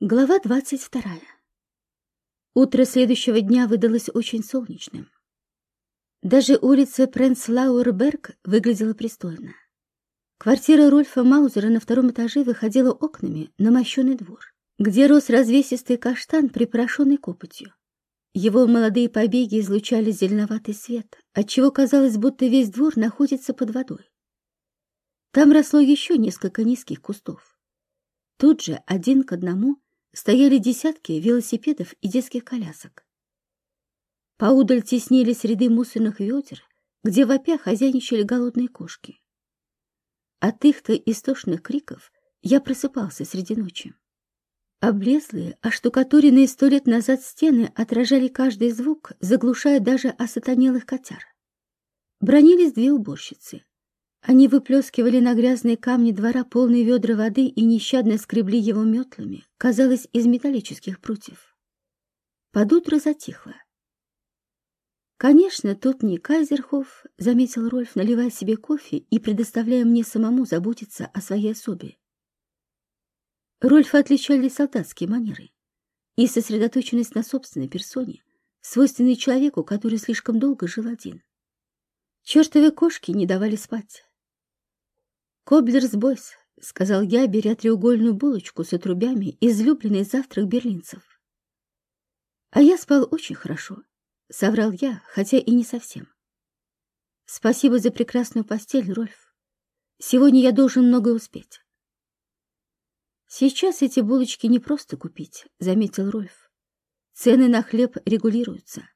Глава двадцать вторая. Утро следующего дня выдалось очень солнечным. Даже улица Пренцлауэрберг выглядела пристойно. Квартира Рольфа Маузера на втором этаже выходила окнами на мощеный двор, где рос развесистый каштан, припорошенный копотью. Его молодые побеги излучали зеленоватый свет, отчего казалось, будто весь двор находится под водой. Там росло еще несколько низких кустов. Тут же, один к одному, стояли десятки велосипедов и детских колясок. Поудаль теснились ряды мусорных ведер, где вопя хозяйничали голодные кошки. От их-то истошных криков я просыпался среди ночи. Облезлые, оштукатуренные сто лет назад стены отражали каждый звук, заглушая даже осатанелых котяр. Бронились две уборщицы. Они выплескивали на грязные камни двора полные ведра воды и нещадно скребли его метлами, казалось, из металлических прутьев. Под утро затихло. «Конечно, тут не Кайзерхоф», — заметил Рольф, наливая себе кофе и предоставляя мне самому заботиться о своей особе. Рольфа отличали солдатские манеры и сосредоточенность на собственной персоне, свойственной человеку, который слишком долго жил один. Чертовы кошки не давали спать. «Коблерс Бойс», — сказал я, беря треугольную булочку с отрубями, излюбленный завтрак берлинцев. «А я спал очень хорошо», — соврал я, хотя и не совсем. «Спасибо за прекрасную постель, Рольф. Сегодня я должен многое успеть». «Сейчас эти булочки не просто купить», — заметил Рольф. «Цены на хлеб регулируются.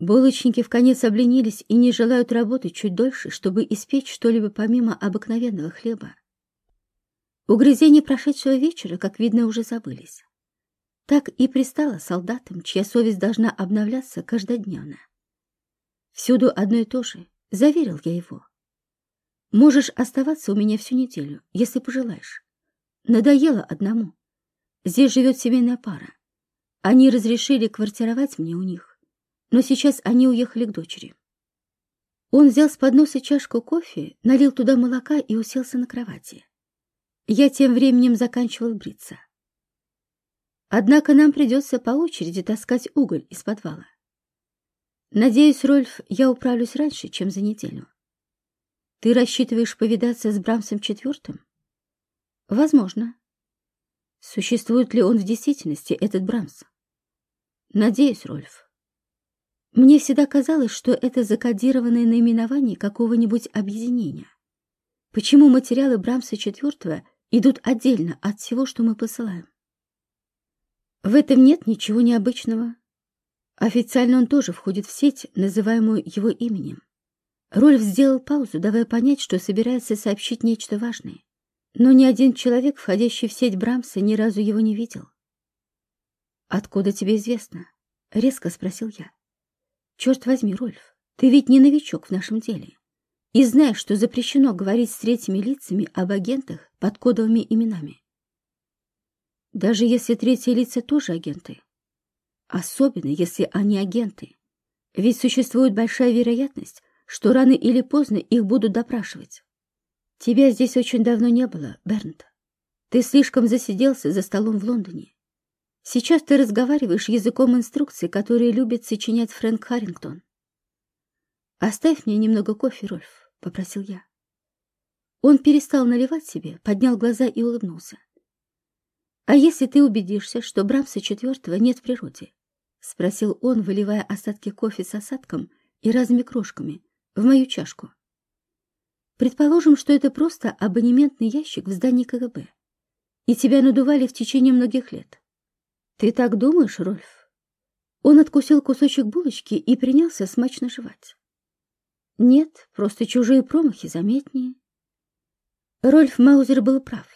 Булочники в конец обленились и не желают работать чуть дольше, чтобы испечь что-либо помимо обыкновенного хлеба. Угрызения прошедшего вечера, как видно, уже забылись. Так и пристало солдатам, чья совесть должна обновляться каждодневно. Всюду одно и то же, заверил я его. Можешь оставаться у меня всю неделю, если пожелаешь. Надоело одному. Здесь живет семейная пара. Они разрешили квартировать мне у них но сейчас они уехали к дочери. Он взял с подноса чашку кофе, налил туда молока и уселся на кровати. Я тем временем заканчивал бриться. Однако нам придется по очереди таскать уголь из подвала. Надеюсь, Рольф, я управлюсь раньше, чем за неделю. Ты рассчитываешь повидаться с Брамсом четвертым? Возможно. Существует ли он в действительности, этот Брамс? Надеюсь, Рольф. Мне всегда казалось, что это закодированное наименование какого-нибудь объединения. Почему материалы Брамса IV идут отдельно от всего, что мы посылаем? В этом нет ничего необычного. Официально он тоже входит в сеть, называемую его именем. Рольф сделал паузу, давая понять, что собирается сообщить нечто важное. Но ни один человек, входящий в сеть Брамса, ни разу его не видел. «Откуда тебе известно?» — резко спросил я. Черт возьми, Рольф, ты ведь не новичок в нашем деле. И знаешь, что запрещено говорить с третьими лицами об агентах под кодовыми именами. Даже если третьи лица тоже агенты. Особенно, если они агенты. Ведь существует большая вероятность, что рано или поздно их будут допрашивать. Тебя здесь очень давно не было, Бернт. Ты слишком засиделся за столом в Лондоне. Сейчас ты разговариваешь языком инструкций, которые любит сочинять Фрэнк Харрингтон. «Оставь мне немного кофе, Рольф», — попросил я. Он перестал наливать себе, поднял глаза и улыбнулся. «А если ты убедишься, что Брамса четвертого нет в природе?» — спросил он, выливая остатки кофе с осадком и разными крошками в мою чашку. «Предположим, что это просто абонементный ящик в здании КГБ, и тебя надували в течение многих лет. «Ты так думаешь, Рольф?» Он откусил кусочек булочки и принялся смачно жевать. «Нет, просто чужие промахи заметнее». Рольф Маузер был прав.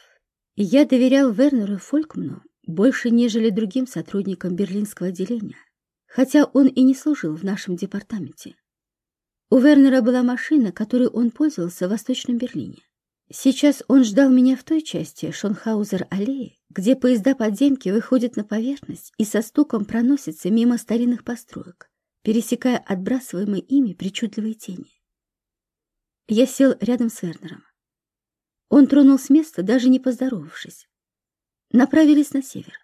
Я доверял Вернеру Фолькману больше, нежели другим сотрудникам берлинского отделения, хотя он и не служил в нашем департаменте. У Вернера была машина, которой он пользовался в Восточном Берлине. Сейчас он ждал меня в той части Шонхаузер-аллеи, где поезда подземки выходят на поверхность и со стуком проносятся мимо старинных построек, пересекая отбрасываемые ими причудливые тени. Я сел рядом с Вернером. Он тронул с места, даже не поздоровавшись. Направились на север.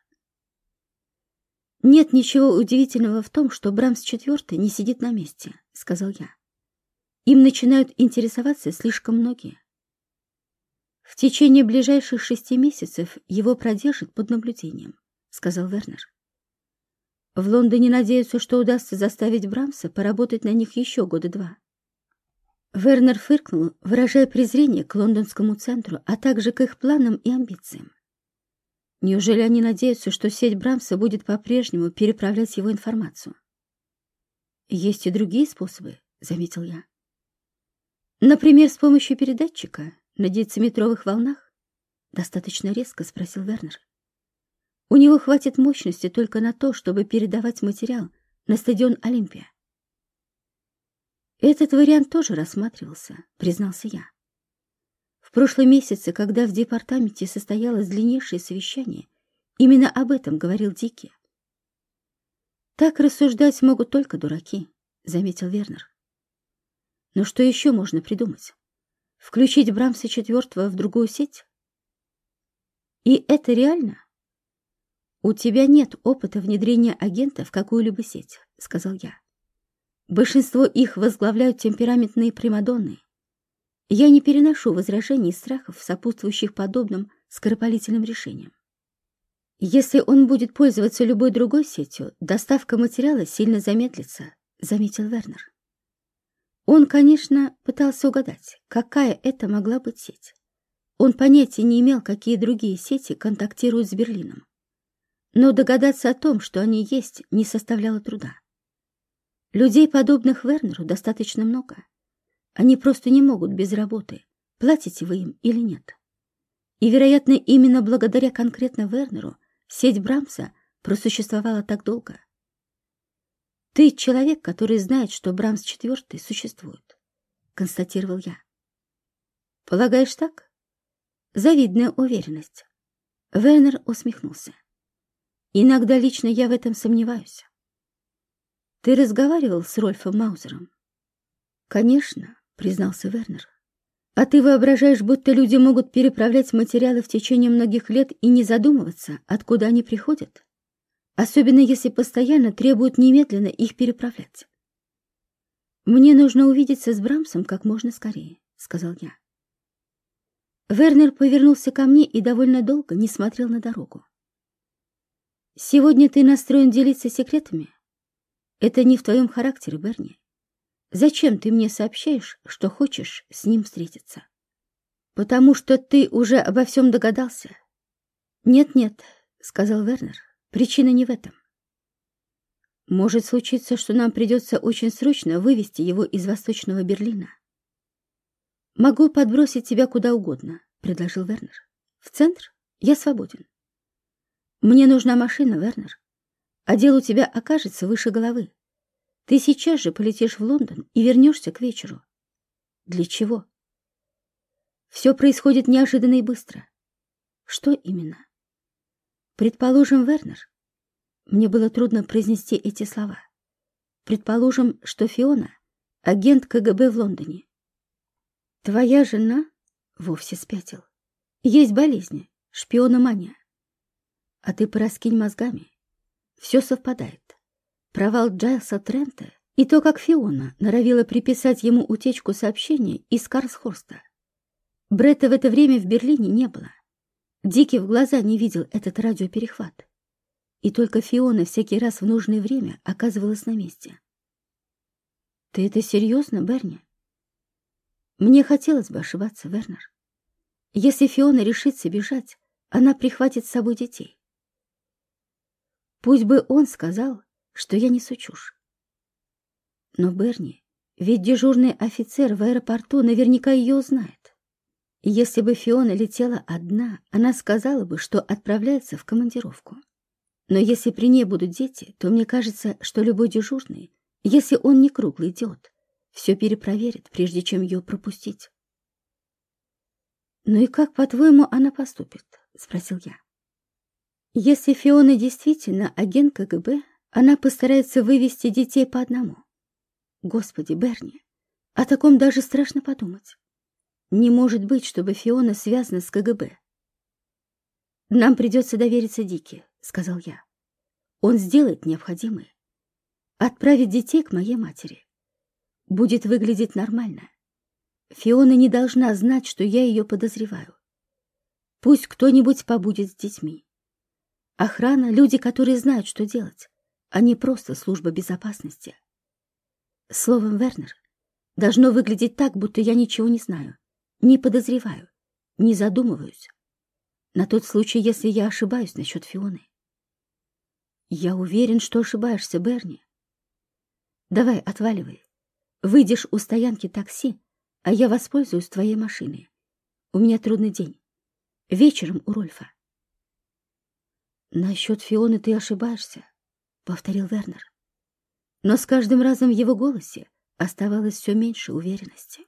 «Нет ничего удивительного в том, что Брамс IV не сидит на месте», — сказал я. «Им начинают интересоваться слишком многие. В течение ближайших шести месяцев его продержат под наблюдением», — сказал Вернер. «В Лондоне надеются, что удастся заставить Брамса поработать на них еще года два». Вернер фыркнул, выражая презрение к лондонскому центру, а также к их планам и амбициям. Неужели они надеются, что сеть Брамса будет по-прежнему переправлять его информацию? Есть и другие способы, заметил я. Например, с помощью передатчика на дециметровых волнах? Достаточно резко, спросил Вернер. У него хватит мощности только на то, чтобы передавать материал на стадион Олимпия. Этот вариант тоже рассматривался, признался я. В прошлом месяце, когда в департаменте состоялось длиннейшее совещание, именно об этом говорил Дики. «Так рассуждать могут только дураки», — заметил Вернер. «Но что еще можно придумать? Включить Брамса четвертого в другую сеть? И это реально?» «У тебя нет опыта внедрения агента в какую-либо сеть», — сказал я. «Большинство их возглавляют темпераментные примадонны, я не переношу возражений и страхов, сопутствующих подобным скоропалительным решениям. Если он будет пользоваться любой другой сетью, доставка материала сильно замедлится, заметил Вернер. Он, конечно, пытался угадать, какая это могла быть сеть. Он понятия не имел, какие другие сети контактируют с Берлином. Но догадаться о том, что они есть, не составляло труда. Людей, подобных Вернеру, достаточно много. Они просто не могут без работы, платите вы им или нет. И, вероятно, именно благодаря конкретно Вернеру сеть Брамса просуществовала так долго. «Ты человек, который знает, что Брамс IV существует», — констатировал я. «Полагаешь так?» Завидная уверенность. Вернер усмехнулся. «Иногда лично я в этом сомневаюсь». «Ты разговаривал с Рольфом Маузером?» «Конечно признался Вернер. А ты воображаешь, будто люди могут переправлять материалы в течение многих лет и не задумываться, откуда они приходят? Особенно если постоянно требуют немедленно их переправлять. «Мне нужно увидеться с Брамсом как можно скорее», — сказал я. Вернер повернулся ко мне и довольно долго не смотрел на дорогу. «Сегодня ты настроен делиться секретами? Это не в твоем характере, Берни. Зачем ты мне сообщаешь, что хочешь с ним встретиться? Потому что ты уже обо всем догадался. Нет-нет, сказал Вернер, причина не в этом. Может случиться, что нам придется очень срочно вывести его из Восточного Берлина. Могу подбросить тебя куда угодно, предложил Вернер. В центр? Я свободен. Мне нужна машина, Вернер. А дело у тебя окажется выше головы. Ты сейчас же полетишь в Лондон и вернешься к вечеру. Для чего? Все происходит неожиданно и быстро. Что именно? Предположим, Вернер. Мне было трудно произнести эти слова. Предположим, что Фиона — агент КГБ в Лондоне. Твоя жена вовсе спятил. Есть болезни, шпиономания. А ты пораскинь мозгами. Все совпадает провал Джайлса Трента и то, как Фиона норовила приписать ему утечку сообщения из Карсхорста. Бретта в это время в Берлине не было. Дики в глаза не видел этот радиоперехват. И только Фиона всякий раз в нужное время оказывалась на месте. «Ты это серьезно, Берни?» «Мне хотелось бы ошибаться, Вернер. Если Фиона решится бежать, она прихватит с собой детей. Пусть бы он сказал, что я несу чушь. Но Берни, ведь дежурный офицер в аэропорту наверняка ее узнает. Если бы Фиона летела одна, она сказала бы, что отправляется в командировку. Но если при ней будут дети, то мне кажется, что любой дежурный, если он не круглый идиот, все перепроверит, прежде чем ее пропустить. «Ну и как, по-твоему, она поступит?» — спросил я. «Если Фиона действительно агент КГБ, она постарается вывести детей по одному. Господи, Берни, о таком даже страшно подумать. Не может быть, чтобы Фиона связана с КГБ. «Нам придется довериться Дике», — сказал я. Он сделает необходимое. Отправит детей к моей матери. Будет выглядеть нормально. Фиона не должна знать, что я ее подозреваю. Пусть кто-нибудь побудет с детьми. Охрана — люди, которые знают, что делать, а не просто служба безопасности. Словом, Вернер, должно выглядеть так, будто я ничего не знаю, не подозреваю, не задумываюсь. На тот случай, если я ошибаюсь насчет Фионы. Я уверен, что ошибаешься, Берни. Давай, отваливай. Выйдешь у стоянки такси, а я воспользуюсь твоей машиной. У меня трудный день. Вечером у Рольфа. Насчет Фионы ты ошибаешься, повторил Вернер. Но с каждым разом в его голосе оставалось все меньше уверенности.